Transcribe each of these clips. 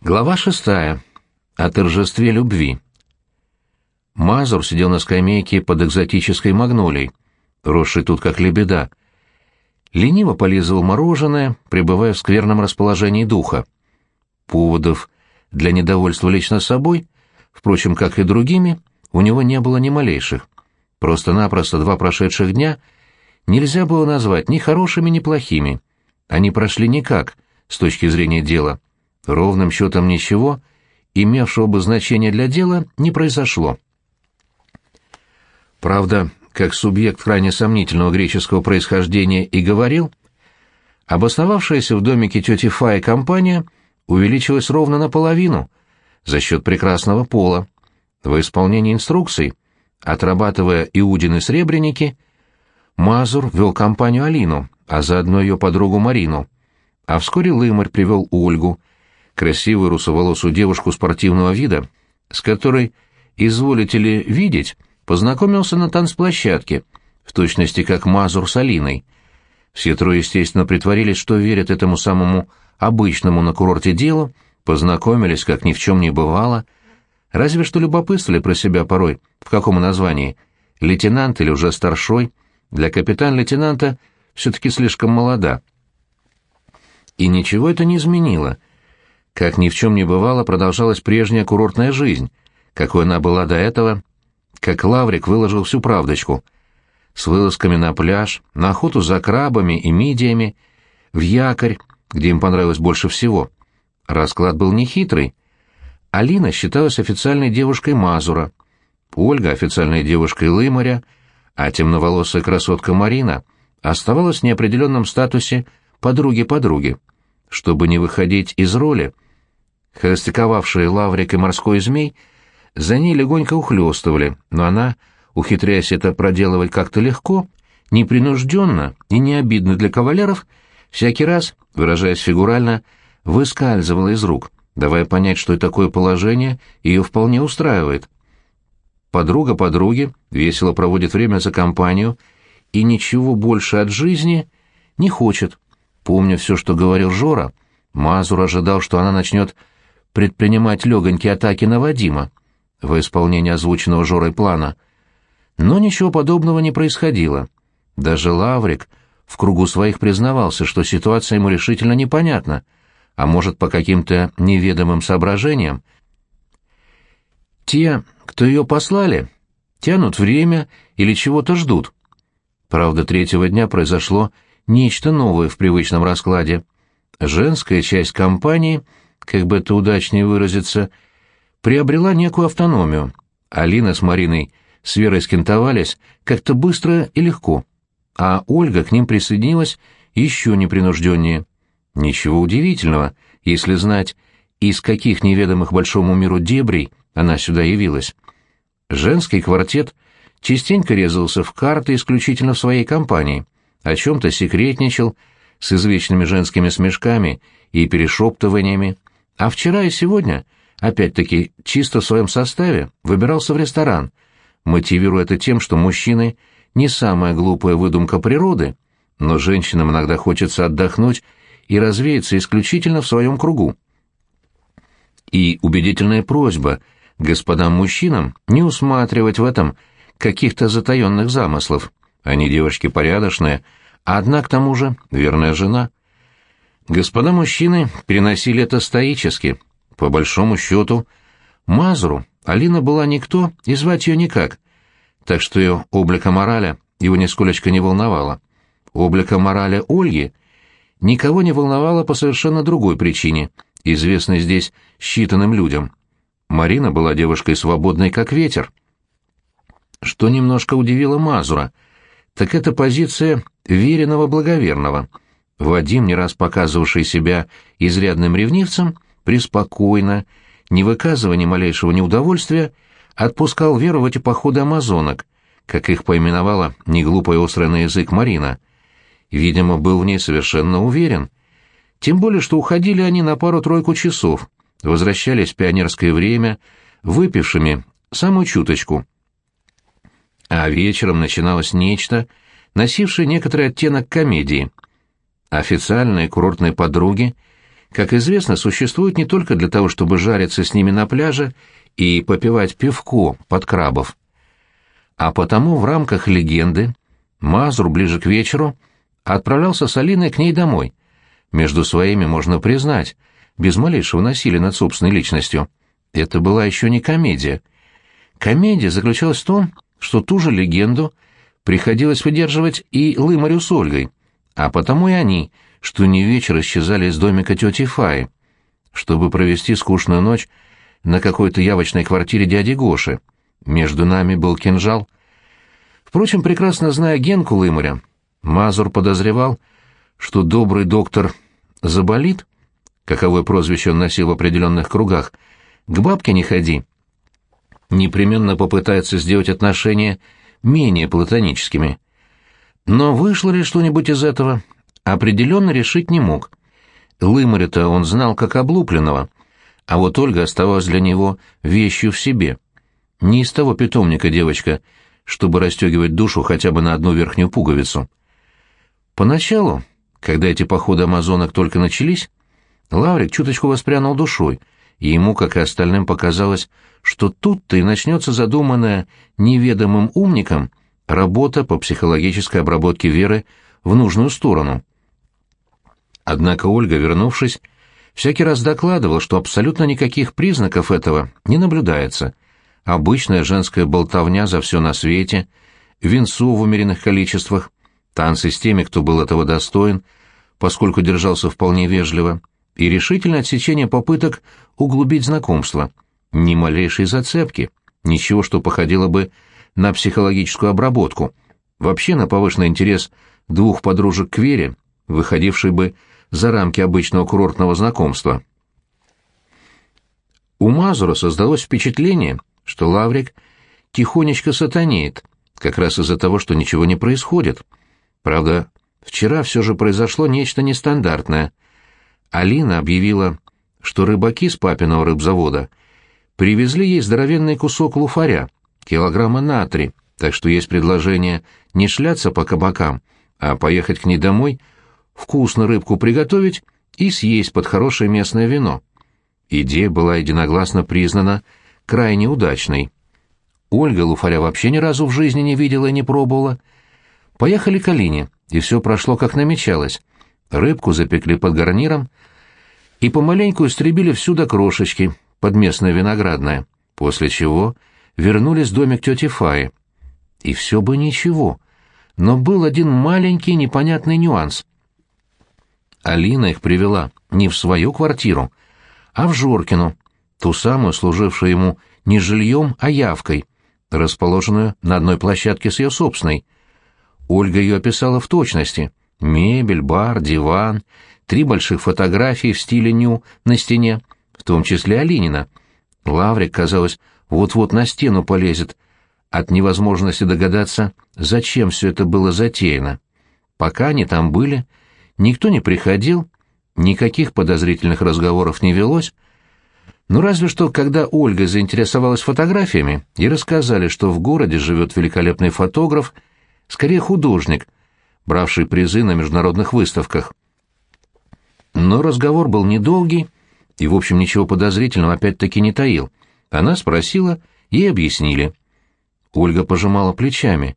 Глава шестая. О торжестве любви. Мазур сидел на скамейке под экзотической магнолией, росшей тут как лебеда. Лениво полизывал мороженое, пребывая в скверном расположении духа. Поводов для недовольства лично собой, впрочем, как и другими, у него не было ни малейших. Просто-напросто два прошедших дня нельзя было назвать ни хорошими, ни плохими. Они прошли никак, с точки зрения дела — Ровным счетом ничего, имевшего бы значение для дела, не произошло. Правда, как субъект крайне сомнительного греческого происхождения и говорил, обосновавшаяся в домике тети Фаи компания увеличилась ровно наполовину за счет прекрасного пола. В исполнении инструкций, отрабатывая Иудины сребреники, Мазур вел компанию Алину, а заодно ее подругу Марину. А вскоре Лымарь привел Ольгу, красивую русоволосую девушку спортивного вида, с которой, изволите ли видеть, познакомился на танцплощадке, в точности как Мазур с Алиной. Все трое, естественно, притворились, что верят этому самому обычному на курорте делу, познакомились, как ни в чем не бывало, разве что любопытствовали про себя порой, в каком названии, лейтенант или уже старшой, для капитан-лейтенанта все-таки слишком молода. И ничего это не изменило — как ни в чем не бывало, продолжалась прежняя курортная жизнь, какой она была до этого, как Лаврик выложил всю правдочку. С вылазками на пляж, на охоту за крабами и мидиями, в якорь, где им понравилось больше всего. Расклад был нехитрый. Алина считалась официальной девушкой Мазура, Ольга — официальной девушкой Лымаря, а темноволосая красотка Марина оставалась в неопределенном статусе подруги-подруги. Чтобы не выходить из роли — Холостяковавшие Лаврик и морской змей за ней легонько ухлёстывали, но она, ухитряясь это проделывать как-то легко, непринужденно и не обидно для кавалеров, всякий раз, выражаясь фигурально, выскальзывала из рук, давая понять, что и такое положение ее вполне устраивает. Подруга подруги весело проводит время за компанию и ничего больше от жизни не хочет. Помня все, что говорил Жора, Мазур ожидал, что она начнет предпринимать легонькие атаки на Вадима в исполнении озвученного Жорой плана. Но ничего подобного не происходило. Даже Лаврик в кругу своих признавался, что ситуация ему решительно непонятна, а может, по каким-то неведомым соображениям. Те, кто ее послали, тянут время или чего-то ждут. Правда, третьего дня произошло нечто новое в привычном раскладе. Женская часть компании — как бы это удачнее выразиться, приобрела некую автономию. Алина с Мариной с Верой скинтовались как-то быстро и легко, а Ольга к ним присоединилась еще непринужденнее. Ничего удивительного, если знать, из каких неведомых большому миру дебрей она сюда явилась. Женский квартет частенько резался в карты исключительно в своей компании, о чем-то секретничал, с извечными женскими смешками и перешептываниями, а вчера и сегодня, опять-таки, чисто в своем составе, выбирался в ресторан, мотивируя это тем, что мужчины — не самая глупая выдумка природы, но женщинам иногда хочется отдохнуть и развеяться исключительно в своем кругу. И убедительная просьба господам мужчинам не усматривать в этом каких-то затаенных замыслов. Они девушки порядочные, а одна, к тому же, верная жена — Господа мужчины переносили это стоически. По большому счету, Мазру Алина была никто и звать ее никак, так что ее облика мораля его нисколечко не волновало. Облика мораля Ольги никого не волновало по совершенно другой причине, известной здесь считанным людям. Марина была девушкой свободной, как ветер. Что немножко удивило Мазура, так это позиция веренного благоверного — Вадим, не раз показывавший себя изрядным ревнивцем, преспокойно, не выказывая ни малейшего неудовольствия, отпускал Веру в эти походы амазонок, как их поименовала неглупая острая на язык Марина. Видимо, был в ней совершенно уверен. Тем более, что уходили они на пару-тройку часов, возвращались в пионерское время, выпившими самую чуточку. А вечером начиналось нечто, носившее некоторый оттенок комедии — Официальные курортные подруги как известно, существуют не только для того, чтобы жариться с ними на пляже и попивать пивко под крабов. А потому в рамках легенды Мазур ближе к вечеру отправлялся с Алиной к ней домой. Между своими можно признать, без малейшего насилия над собственной личностью. Это была еще не комедия. Комедия заключалась в том, что ту же легенду приходилось выдерживать и Лымарю с Ольгой, а потому и они, что не вечер исчезали из домика тети Фаи, чтобы провести скучную ночь на какой-то явочной квартире дяди Гоши. Между нами был кинжал. Впрочем, прекрасно зная Генку Лымаря, Мазур подозревал, что добрый доктор заболит, каковое прозвище он носил в определенных кругах, к бабке не ходи. Непременно попытается сделать отношения менее платоническими. Но вышло ли что-нибудь из этого, определенно решить не мог. Лымаря-то он знал как облупленного, а вот Ольга оставалась для него вещью в себе. Не из того питомника девочка, чтобы расстегивать душу хотя бы на одну верхнюю пуговицу. Поначалу, когда эти походы амазонок только начались, Лаврик чуточку воспрянул душой, и ему, как и остальным, показалось, что тут-то и начнется задуманная неведомым умником работа по психологической обработке Веры в нужную сторону. Однако Ольга, вернувшись, всякий раз докладывал, что абсолютно никаких признаков этого не наблюдается. Обычная женская болтовня за все на свете, винцо в умеренных количествах, танцы с теми, кто был этого достоин, поскольку держался вполне вежливо, и решительное отсечение попыток углубить знакомство. Ни малейшей зацепки, ничего, что походило бы на психологическую обработку, вообще на повышенный интерес двух подружек к Вере, выходивший бы за рамки обычного курортного знакомства. У Мазура создалось впечатление, что Лаврик тихонечко сатанеет, как раз из-за того, что ничего не происходит. Правда, вчера все же произошло нечто нестандартное. Алина объявила, что рыбаки с папиного рыбзавода привезли ей здоровенный кусок луфаря, килограмма на три, так что есть предложение не шляться по кабакам, а поехать к ней домой — вкусно рыбку приготовить и съесть под хорошее местное вино. Идея была единогласно признана крайне удачной. Ольга Луфаря вообще ни разу в жизни не видела и не пробовала. Поехали к Алине, и все прошло как намечалось. Рыбку запекли под гарниром и помаленьку истребили всю до крошечки под местное виноградное, после чего вернулись в домик тети Фаи. И все бы ничего, но был один маленький непонятный нюанс. Алина их привела не в свою квартиру, а в Жоркину, ту самую, служившую ему не жильем, а явкой, расположенную на одной площадке с ее собственной. Ольга ее описала в точности. Мебель, бар, диван, три больших фотографии в стиле ню на стене, в том числе Алинина. Лаврик, казалось, вот-вот на стену полезет, от невозможности догадаться, зачем все это было затеяно. Пока они там были, Никто не приходил, никаких подозрительных разговоров не велось, ну разве что, когда Ольга заинтересовалась фотографиями, и рассказали, что в городе живет великолепный фотограф, скорее художник, бравший призы на международных выставках. Но разговор был недолгий, и, в общем, ничего подозрительного опять-таки не таил. Она спросила, и объяснили. Ольга пожимала плечами.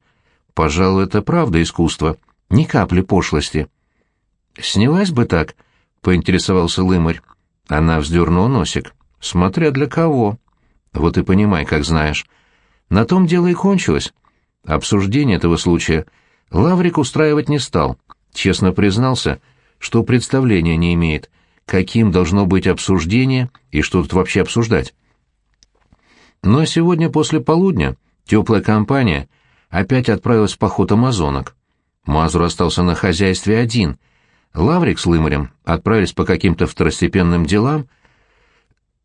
Пожалуй, это правда искусство, ни капли пошлости. «Снялась бы так?» — поинтересовался Лымарь. Она вздернула носик. «Смотря для кого». «Вот и понимай, как знаешь». На том дело и кончилось. Обсуждение этого случая Лаврик устраивать не стал. Честно признался, что представления не имеет, каким должно быть обсуждение и что тут вообще обсуждать. Но сегодня после полудня теплая компания опять отправилась в поход амазонок. Мазур остался на хозяйстве один — Лаврик с Лымарем отправились по каким-то второстепенным делам,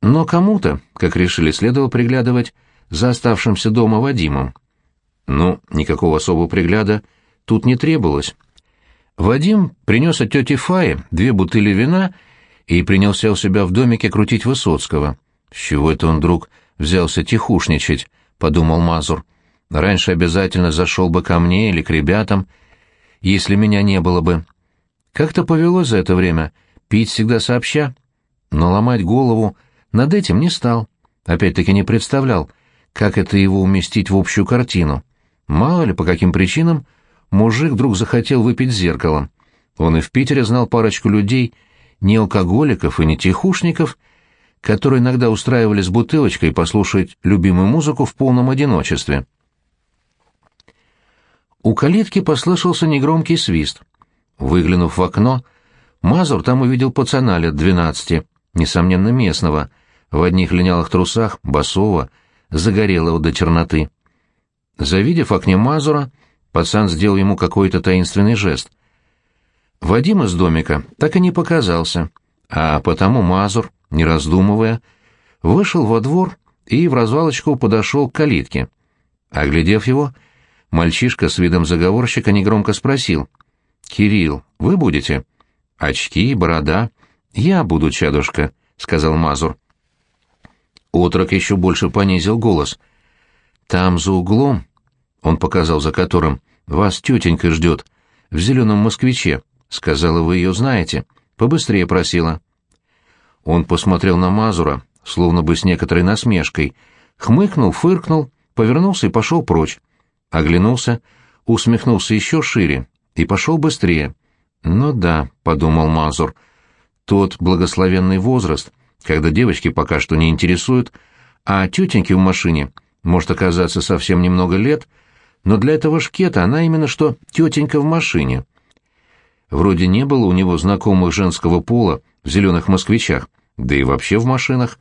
но кому-то, как решили, следовало приглядывать за оставшимся дома Вадимом. Ну, никакого особого пригляда тут не требовалось. Вадим принес от тети Фаи две бутыли вина и принялся у себя в домике крутить Высоцкого. «С чего это он, друг, взялся тихушничать?» — подумал Мазур. «Раньше обязательно зашел бы ко мне или к ребятам, если меня не было бы. Как-то повелось за это время пить всегда сообща. Но ломать голову над этим не стал. Опять-таки не представлял, как это его уместить в общую картину. Мало ли, по каким причинам, мужик вдруг захотел выпить зеркалом. Он и в Питере знал парочку людей, не алкоголиков и не тихушников, которые иногда устраивали с бутылочкой послушать любимую музыку в полном одиночестве. У калитки послышался негромкий свист. Выглянув в окно, Мазур там увидел пацана лет двенадцати, несомненно местного, в одних линялых трусах, босого, загорелого до черноты. Завидев окне Мазура, пацан сделал ему какой-то таинственный жест. Вадим из домика так и не показался, а потому Мазур, не раздумывая, вышел во двор и в развалочку подошел к калитке. Оглядев его, мальчишка с видом заговорщика негромко спросил. «Кирилл, вы будете?» «Очки, борода. Я буду, чадушка», — сказал Мазур. Отрок еще больше понизил голос. «Там за углом», — он показал за которым, — «вас тетенька ждет, в зеленом москвиче. Сказала, вы ее знаете. Побыстрее просила». Он посмотрел на Мазура, словно бы с некоторой насмешкой, хмыкнул, фыркнул, повернулся и пошел прочь. Оглянулся, усмехнулся еще шире и пошел быстрее. «Ну да», — подумал Мазур, — «тот благословенный возраст, когда девочки пока что не интересуют, а тетеньке в машине может оказаться совсем немного лет, но для этого шкета она именно что тетенька в машине». Вроде не было у него знакомых женского пола в зеленых москвичах, да и вообще в машинах.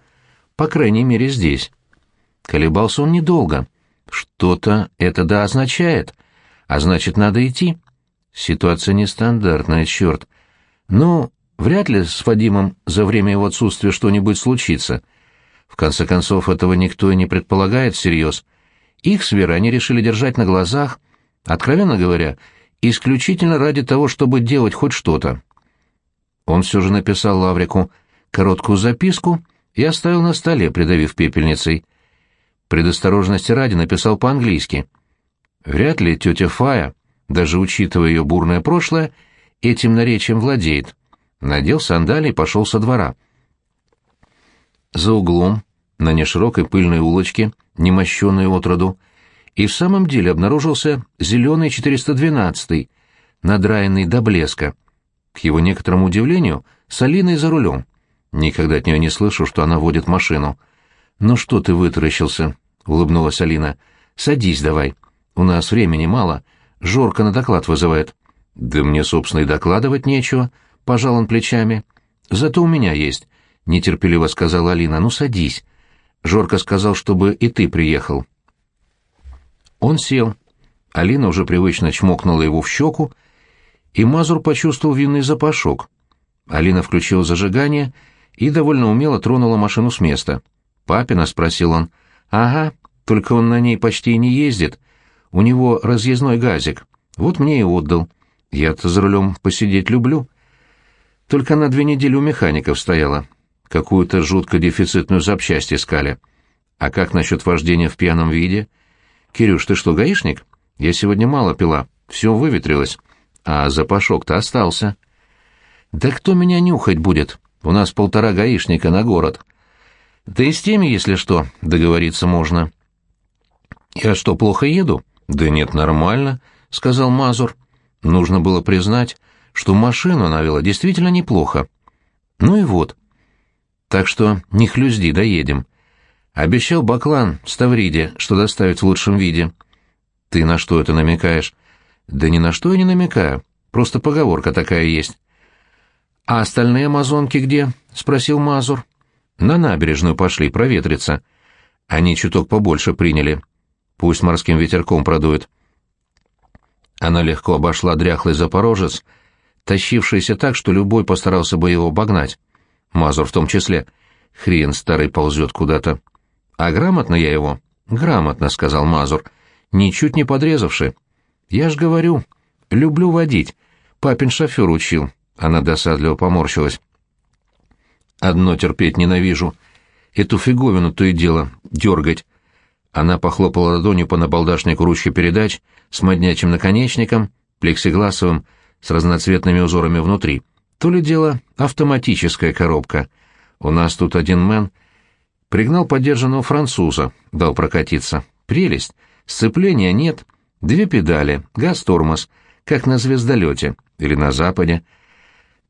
По крайней мере, здесь. Колебался он недолго. Что-то это да означает. А значит, надо идти. Ситуация нестандартная, черт. Ну, вряд ли с Вадимом за время его отсутствия что-нибудь случится. В конце концов, этого никто и не предполагает всерьез. Их с Верой они решили держать на глазах, откровенно говоря, исключительно ради того, чтобы делать хоть что-то. Он все же написал Лаврику короткую записку и оставил на столе, придавив пепельницей. Предосторожности ради написал по-английски. Вряд ли тетя Фая, даже учитывая ее бурное прошлое, этим наречием владеет. Надел сандалии и пошел со двора. За углом, на неширокой пыльной улочке, немощенной отроду, и в самом деле обнаружился зеленый 412-й, надраенный до блеска. К его некоторому удивлению, с Алиной за рулем. Никогда от нее не слышу, что она водит машину. «Ну что ты вытаращился?» — улыбнулась Алина. «Садись давай. У нас времени мало. Жорка на доклад вызывает». «Да мне, собственно, и докладывать нечего», — пожал он плечами. «Зато у меня есть», — нетерпеливо сказала Алина. «Ну, садись». Жорка сказал, чтобы и ты приехал. Он сел. Алина уже привычно чмокнула его в щеку, и Мазур почувствовал винный запашок. Алина включила зажигание и довольно умело тронула машину с места. «Папина?» — спросил он. «Ага, только он на ней почти не ездит. У него разъездной газик. Вот мне и отдал. Я-то за рулем посидеть люблю. Только на две недели у механиков стояла. Какую-то жутко дефицитную запчасть искали. А как насчет вождения в пьяном виде?» «Кирюш, ты что, гаишник? Я сегодня мало пила, все выветрилось, а запашок-то остался». «Да кто меня нюхать будет? У нас полтора гаишника на город». «Да и с теми, если что, договориться можно». «Я что, плохо еду?» «Да нет, нормально», — сказал Мазур. Нужно было признать, что машину она вела действительно неплохо. Ну и вот. Так что не хлюзди, доедем. Обещал Баклан в Ставриде, что доставит в лучшем виде. Ты на что это намекаешь? Да ни на что я не намекаю. Просто поговорка такая есть. А остальные амазонки где? спросил Мазур. На набережную пошли проветриться. Они чуток побольше приняли. Пусть морским ветерком продует. Она легко обошла дряхлый запорожец, тащившийся так, что любой постарался бы его обогнать. Мазур в том числе. Хрен старый ползет куда-то. А грамотно я его? Грамотно, сказал Мазур, ничуть не подрезавши. Я ж говорю, люблю водить. Папин шофер учил. Она досадливо поморщилась. Одно терпеть ненавижу. Эту фиговину то и дело дергать. Она похлопала ладонью по набалдашнику ручки передач с моднячим наконечником, плексигласовым, с разноцветными узорами внутри. То ли дело автоматическая коробка. У нас тут один мэн пригнал подержанного француза, дал прокатиться. Прелесть. Сцепления нет. Две педали, газ-тормоз, как на звездолете или на Западе.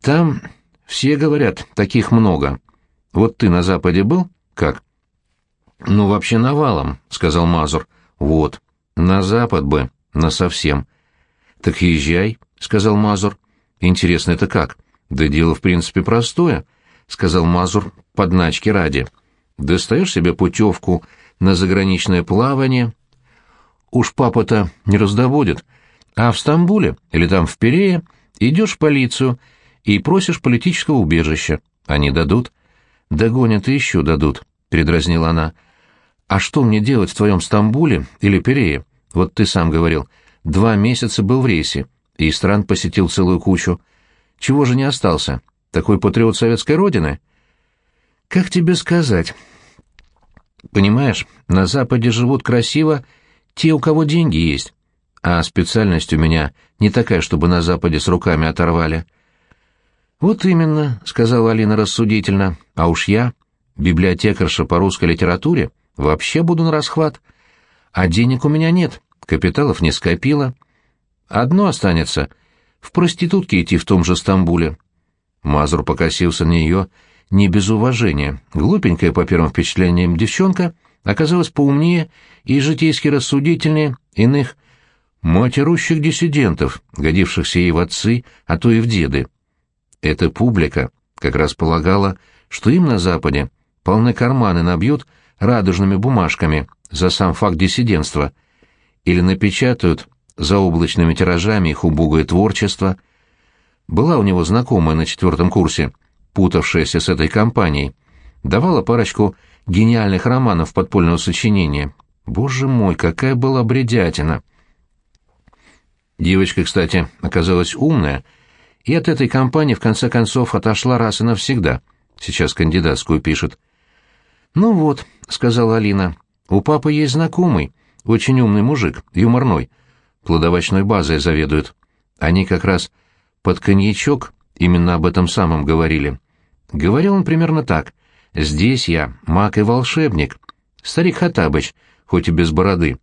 Там все говорят, таких много. Вот ты на Западе был? Как? Ну, вообще навалом, сказал Мазур. Вот. На Запад бы, на совсем. Так езжай, сказал Мазур. Интересно, это как? Да дело, в принципе, простое, сказал Мазур, подначки ради. Достаешь себе путевку на заграничное плавание. Уж папа-то не раздобудет. А в Стамбуле или там в Перее идешь в полицию и просишь политического убежища. Они дадут. Догонят и еще дадут, — передразнила она. А что мне делать в твоем Стамбуле или Перее? Вот ты сам говорил, два месяца был в рейсе, и стран посетил целую кучу. Чего же не остался? Такой патриот советской родины? Как тебе сказать? Понимаешь, на Западе живут красиво те, у кого деньги есть, а специальность у меня не такая, чтобы на Западе с руками оторвали. «Вот именно», — сказала Алина рассудительно, — «а уж я, библиотекарша по русской литературе, вообще буду на расхват. А денег у меня нет, капиталов не скопила. Одно останется — в проститутке идти в том же Стамбуле». Мазур покосился на нее не без уважения. Глупенькая, по первым впечатлениям, девчонка оказалась поумнее и житейски рассудительнее иных матерущих диссидентов, годившихся ей в отцы, а то и в деды. Эта публика как раз полагала, что им на Западе полны карманы набьют радужными бумажками за сам факт диссидентства или напечатают заоблачными тиражами их убогое творчество. Была у него знакомая на четвертом курсе, путавшаяся с этой компанией, давала парочку гениальных романов подпольного сочинения. Боже мой, какая была бредятина! Девочка, кстати, оказалась умная — и от этой компании в конце концов отошла раз и навсегда. Сейчас кандидатскую пишет. «Ну вот», — сказала Алина, — «у папы есть знакомый, очень умный мужик, юморной, плодовочной базой заведует. Они как раз под коньячок именно об этом самом говорили. Говорил он примерно так. «Здесь я, маг и волшебник. Старик Хатабыч, хоть и без бороды.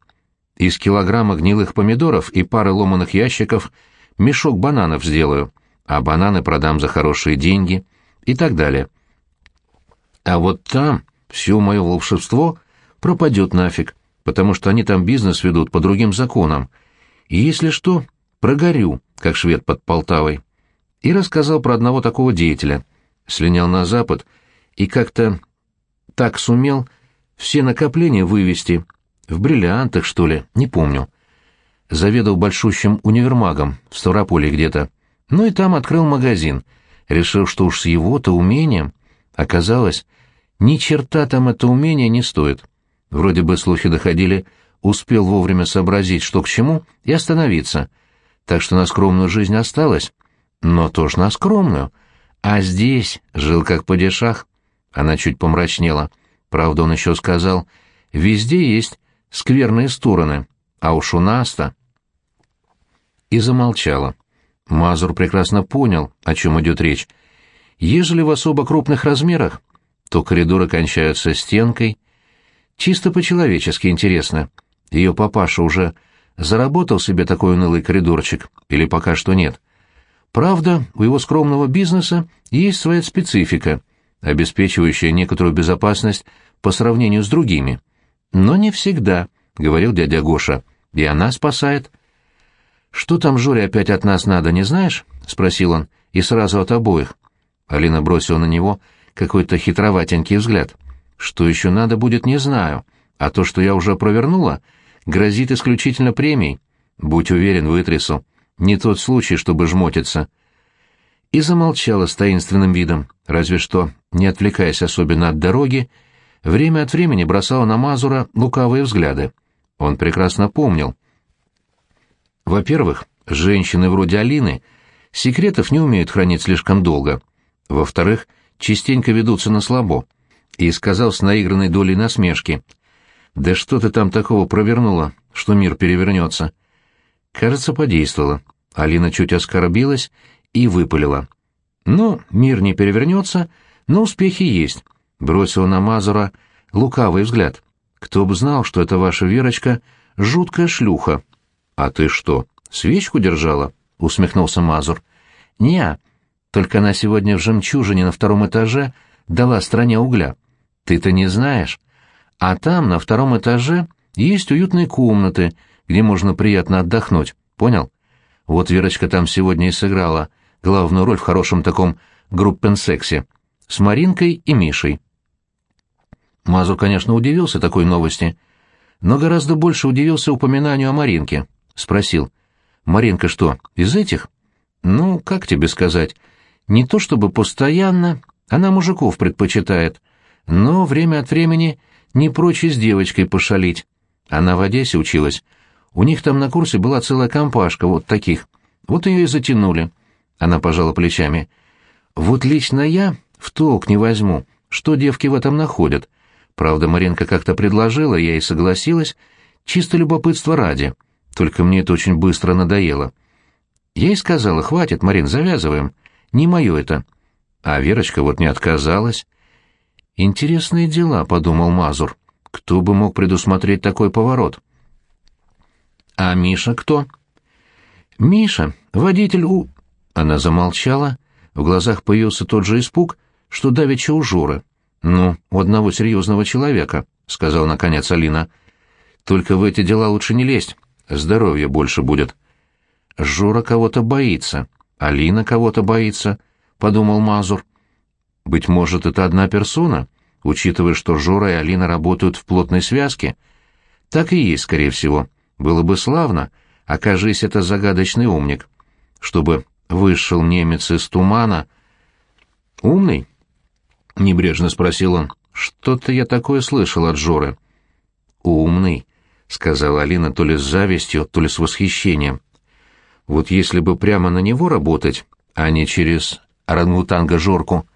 Из килограмма гнилых помидоров и пары ломаных ящиков мешок бананов сделаю а бананы продам за хорошие деньги и так далее. А вот там все мое волшебство пропадет нафиг, потому что они там бизнес ведут по другим законам. И если что, прогорю, как швед под Полтавой. И рассказал про одного такого деятеля. Слинял на запад и как-то так сумел все накопления вывести. В бриллиантах, что ли, не помню. Заведовал большущим универмагом в Ставрополе где-то. Ну и там открыл магазин, решив, что уж с его-то умением. Оказалось, ни черта там это умение не стоит. Вроде бы слухи доходили, успел вовремя сообразить, что к чему, и остановиться. Так что на скромную жизнь осталось. Но тоже на скромную. А здесь жил как падишах. Она чуть помрачнела. Правда, он еще сказал, везде есть скверные стороны, а уж у нас-то... И замолчала. Мазур прекрасно понял, о чем идет речь. Ежели в особо крупных размерах, то коридоры кончаются стенкой. Чисто по-человечески интересно. Ее папаша уже заработал себе такой унылый коридорчик, или пока что нет. Правда, у его скромного бизнеса есть своя специфика, обеспечивающая некоторую безопасность по сравнению с другими. Но не всегда, — говорил дядя Гоша, — и она спасает. «Что там Жоре опять от нас надо, не знаешь?» — спросил он, и сразу от обоих. Алина бросила на него какой-то хитроватенький взгляд. «Что еще надо будет, не знаю, а то, что я уже провернула, грозит исключительно премией. Будь уверен, вытрясу. Не тот случай, чтобы жмотиться». И замолчала с таинственным видом, разве что, не отвлекаясь особенно от дороги, время от времени бросала на Мазура лукавые взгляды. Он прекрасно помнил, во-первых, женщины вроде Алины секретов не умеют хранить слишком долго. Во-вторых, частенько ведутся на слабо. И сказал с наигранной долей насмешки. «Да что ты там такого провернула, что мир перевернется?» Кажется, подействовало. Алина чуть оскорбилась и выпалила. Ну, мир не перевернется, но успехи есть. Бросил на Мазура лукавый взгляд. Кто бы знал, что эта ваша Верочка — жуткая шлюха. А ты что, свечку держала? — усмехнулся Мазур. не только она сегодня в жемчужине на втором этаже дала стране угля. Ты-то не знаешь. А там, на втором этаже, есть уютные комнаты, где можно приятно отдохнуть. Понял? Вот Верочка там сегодня и сыграла главную роль в хорошем таком группенсексе с Маринкой и Мишей. Мазур, конечно, удивился такой новости, но гораздо больше удивился упоминанию о Маринке. Спросил, «Маринка что, из этих?» «Ну, как тебе сказать, не то чтобы постоянно, она мужиков предпочитает, но время от времени не прочь и с девочкой пошалить. Она в Одессе училась. У них там на курсе была целая компашка вот таких. Вот ее и затянули. Она пожала плечами. Вот лично я в толк не возьму, что девки в этом находят. Правда, Маринка как-то предложила, я и согласилась, чисто любопытство ради. Только мне это очень быстро надоело. Я ей сказала, хватит, Марин, завязываем. Не мое это. А Верочка вот не отказалась. Интересные дела, подумал Мазур. Кто бы мог предусмотреть такой поворот? А Миша кто? Миша, водитель у... Она замолчала, в глазах появился тот же испуг, что давеча у Жоры. «Ну, у одного серьезного человека», — сказал наконец Алина. «Только в эти дела лучше не лезть, здоровья больше будет». «Жора кого-то боится, Алина кого-то боится», — подумал Мазур. «Быть может, это одна персона, учитывая, что Жора и Алина работают в плотной связке?» «Так и есть, скорее всего. Было бы славно, окажись это загадочный умник. Чтобы вышел немец из тумана...» «Умный?» — небрежно спросил он. «Что-то я такое слышал от Жоры». «Умный», — сказала Алина то ли с завистью, то ли с восхищением. «Вот если бы прямо на него работать, а не через орангутанга Жорку...»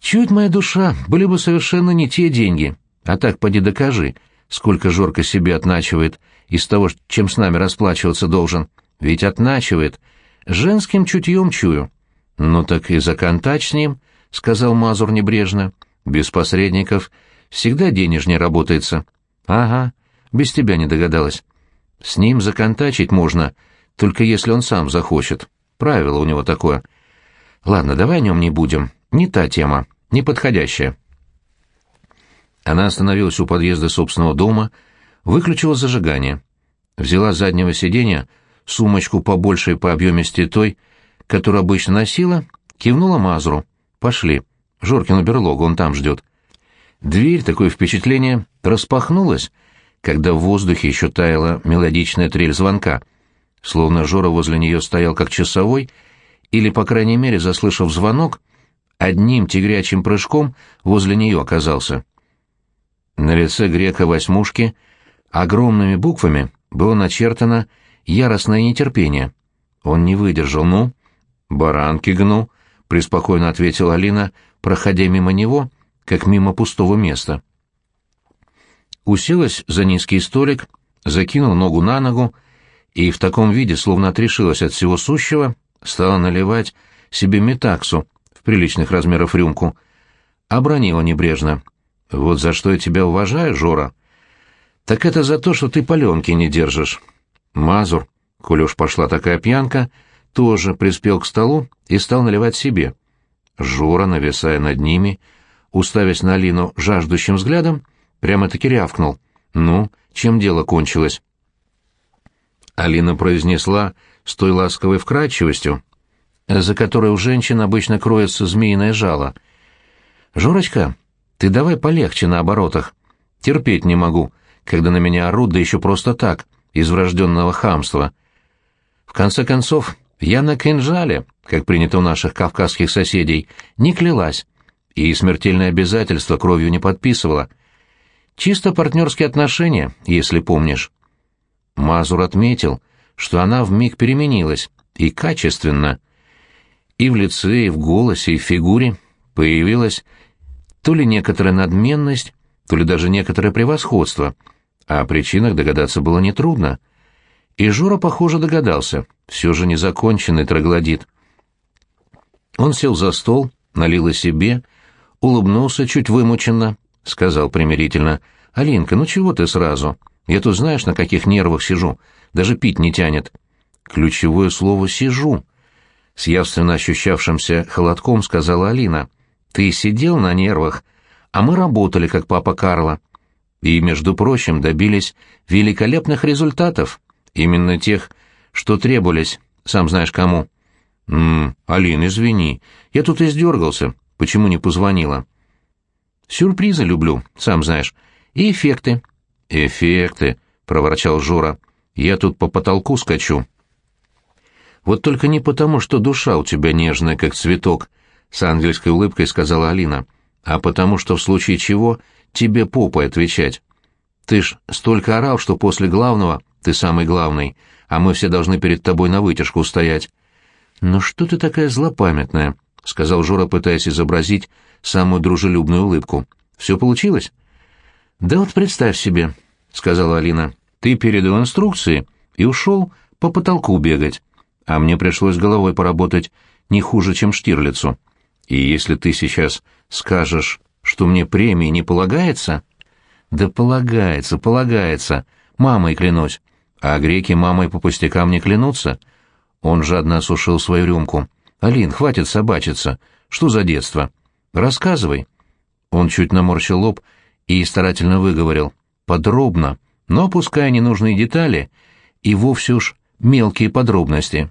«Чуть моя душа, были бы совершенно не те деньги. А так поди докажи, сколько Жорка себе отначивает из того, чем с нами расплачиваться должен. Ведь отначивает. Женским чутьем чую. Ну так и законтач с ним» — сказал Мазур небрежно. «Без посредников всегда денежнее работается». «Ага, без тебя не догадалась. С ним законтачить можно, только если он сам захочет. Правило у него такое. Ладно, давай о нем не будем. Не та тема, не подходящая». Она остановилась у подъезда собственного дома, выключила зажигание. Взяла с заднего сиденья сумочку побольше и по объемисти той, которую обычно носила, кивнула Мазру. Пошли. Жоркину берлогу, он там ждет. Дверь, такое впечатление, распахнулась, когда в воздухе еще таяла мелодичная трель звонка. Словно Жора возле нее стоял как часовой, или, по крайней мере, заслышав звонок, одним тигрячим прыжком возле нее оказался. На лице грека восьмушки огромными буквами было начертано яростное нетерпение. Он не выдержал, ну, баранки гну, — преспокойно ответила Алина, проходя мимо него, как мимо пустого места. Уселась за низкий столик, закинула ногу на ногу и в таком виде, словно отрешилась от всего сущего, стала наливать себе метаксу в приличных размеров рюмку. Обронила небрежно. «Вот за что я тебя уважаю, Жора?» «Так это за то, что ты паленки не держишь». Мазур, коль уж пошла такая пьянка, — тоже приспел к столу и стал наливать себе. Жора, нависая над ними, уставясь на Алину жаждущим взглядом, прямо-таки рявкнул. «Ну, чем дело кончилось?» Алина произнесла с той ласковой вкрадчивостью, за которой у женщин обычно кроется змеиное жало. «Жорочка, ты давай полегче на оборотах. Терпеть не могу, когда на меня орут, да еще просто так, из врожденного хамства. В конце концов, я на кинжале, как принято у наших кавказских соседей, не клялась и смертельное обязательство кровью не подписывала. Чисто партнерские отношения, если помнишь. Мазур отметил, что она вмиг переменилась, и качественно. И в лице, и в голосе, и в фигуре появилась то ли некоторая надменность, то ли даже некоторое превосходство. А о причинах догадаться было нетрудно — и Жора, похоже, догадался. Все же незаконченный троглодит. Он сел за стол, налил и себе, улыбнулся чуть вымученно, сказал примирительно, «Алинка, ну чего ты сразу? Я тут знаешь, на каких нервах сижу, даже пить не тянет». Ключевое слово «сижу». С явственно ощущавшимся холодком сказала Алина. «Ты сидел на нервах, а мы работали, как папа Карла. И, между прочим, добились великолепных результатов, именно тех, что требовались, сам знаешь кому». «Ммм, Алин, извини, я тут издергался, почему не позвонила?» «Сюрпризы люблю, сам знаешь, и эффекты». «Эффекты», — проворчал Жора, — «я тут по потолку скачу». «Вот только не потому, что душа у тебя нежная, как цветок», — с ангельской улыбкой сказала Алина, «а потому, что в случае чего тебе попой отвечать. Ты ж столько орал, что после главного ты самый главный, а мы все должны перед тобой на вытяжку стоять». «Ну что ты такая злопамятная?» — сказал Жора, пытаясь изобразить самую дружелюбную улыбку. «Все получилось?» «Да вот представь себе», — сказала Алина, — «ты передал инструкции и ушел по потолку бегать, а мне пришлось головой поработать не хуже, чем Штирлицу. И если ты сейчас скажешь, что мне премии не полагается...» «Да полагается, полагается, мамой клянусь, а греки мамой по пустякам не клянутся». Он жадно осушил свою рюмку. «Алин, хватит собачиться. Что за детство? Рассказывай». Он чуть наморщил лоб и старательно выговорил. «Подробно, но опуская ненужные детали и вовсе уж мелкие подробности».